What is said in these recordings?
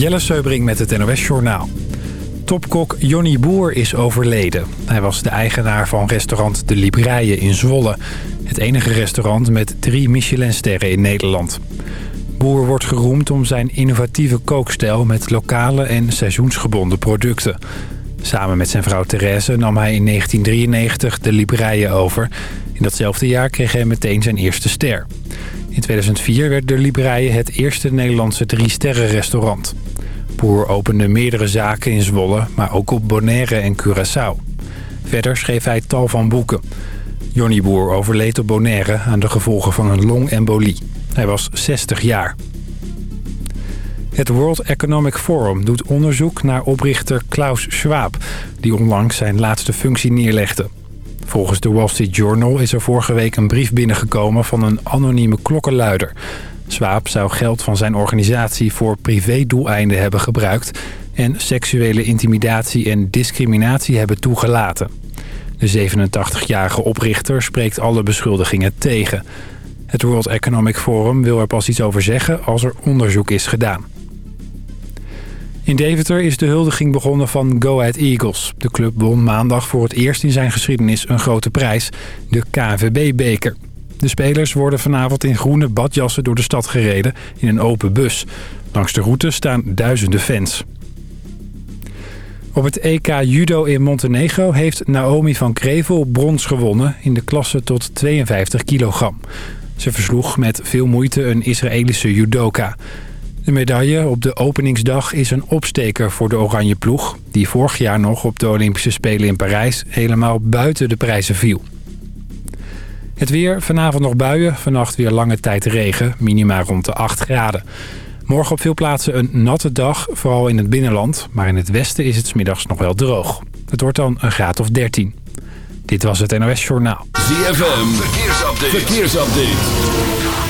Jelle Seubring met het NOS Journaal. Topkok Jonny Boer is overleden. Hij was de eigenaar van restaurant De Libreien in Zwolle. Het enige restaurant met drie Michelinsterren in Nederland. Boer wordt geroemd om zijn innovatieve kookstijl... met lokale en seizoensgebonden producten. Samen met zijn vrouw Therese nam hij in 1993 De Libreien over. In datzelfde jaar kreeg hij meteen zijn eerste ster. In 2004 werd De Libreien het eerste Nederlandse drie-sterren-restaurant. Boer opende meerdere zaken in Zwolle, maar ook op Bonaire en Curaçao. Verder schreef hij tal van boeken. Johnny Boer overleed op Bonaire aan de gevolgen van een longembolie. Hij was 60 jaar. Het World Economic Forum doet onderzoek naar oprichter Klaus Schwab... die onlangs zijn laatste functie neerlegde. Volgens de Wall Street Journal is er vorige week een brief binnengekomen van een anonieme klokkenluider. Schwab zou geld van zijn organisatie voor privédoeleinden hebben gebruikt... en seksuele intimidatie en discriminatie hebben toegelaten. De 87-jarige oprichter spreekt alle beschuldigingen tegen. Het World Economic Forum wil er pas iets over zeggen als er onderzoek is gedaan. In Deventer is de huldiging begonnen van Go Ahead Eagles. De club won maandag voor het eerst in zijn geschiedenis een grote prijs, de KVB-beker. De spelers worden vanavond in groene badjassen door de stad gereden in een open bus. Langs de route staan duizenden fans. Op het EK Judo in Montenegro heeft Naomi van Krevel brons gewonnen in de klasse tot 52 kilogram. Ze versloeg met veel moeite een Israëlische judoka. De medaille op de openingsdag is een opsteker voor de oranje ploeg... die vorig jaar nog op de Olympische Spelen in Parijs helemaal buiten de prijzen viel. Het weer, vanavond nog buien, vannacht weer lange tijd regen, minima rond de 8 graden. Morgen op veel plaatsen een natte dag, vooral in het binnenland. Maar in het westen is het smiddags nog wel droog. Het wordt dan een graad of 13. Dit was het NOS Journaal. ZFM, verkeersupdate. verkeersupdate.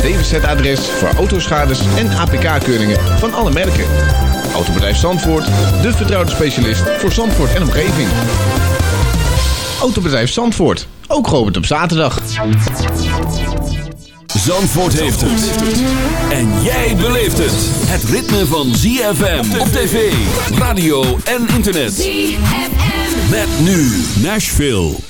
DWZ-adres voor autoschades en APK-keuringen van alle merken. Autobedrijf Zandvoort, de vertrouwde specialist voor Zandvoort en omgeving. Autobedrijf Zandvoort, ook geopend op zaterdag. Zandvoort heeft het. En jij beleeft het. Het ritme van ZFM op tv, radio en internet. ZFM. Met nu Nashville.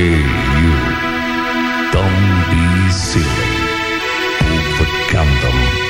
Hey you. Don't be silly. Put the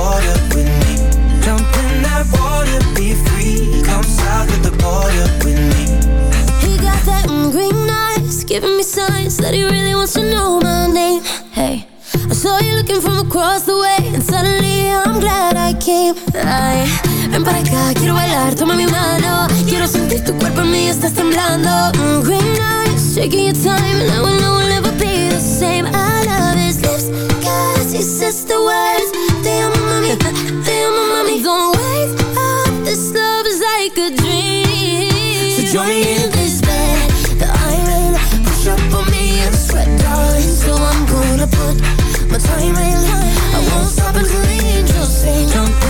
border with me. Jump in that water, be free. Come south of the border with me. He got that green eyes, giving me signs that he really wants to know my name. Hey, I saw you looking from across the way, and suddenly I'm glad I came. I ran para acá, quiero bailar, toma mi mano. Quiero sentir tu cuerpo en mí, estás temblando. Mm, green eyes, shaking your time, and I will know we'll never be the same. I cause he says the words. Damn, mommy, damn, mommy, don't wake up. This love is like a dream. So join me in this bed that I'm. Push up on me and sweat, darling. So I'm gonna put my time in. I won't stop until the angels sing.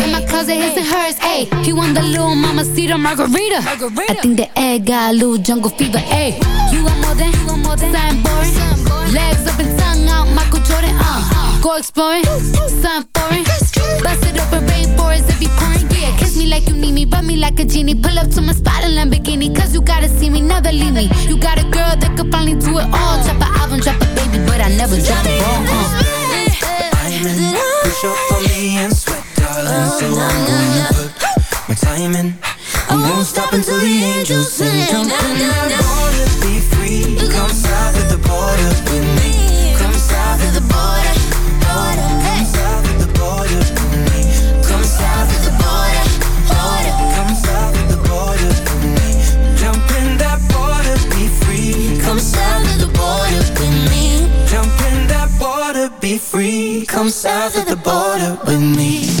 My closet, his and hers. Ayy, he want the little mama cedar margarita. I think the egg got a little jungle fever. Ayy, you want more than, you want more than something boring. Legs up and tongue out, Michael Jordan. Uh, go exploring, something foreign. Bust it open, rainforest if you pouring. Yeah, kiss me like you need me, rub me like a genie. Pull up to my spot in Lamborghini, cause you gotta see me, never leave me. You got a girl that could finally do it all. Drop an album, drop a baby, but I never drop the ball. Uh. Push up on me and sweat, darling. So I'm gonna put my time in. I won't stop until the angels sing. Jump in that water, be free. Come south of the border with me. Come south of the border, border. Come south of the border with me. Come south of the border, border. Come south of the border with me. Jump in that water, be free. Come south of the border with me. Jump in that water, be free. Come south of the border with me.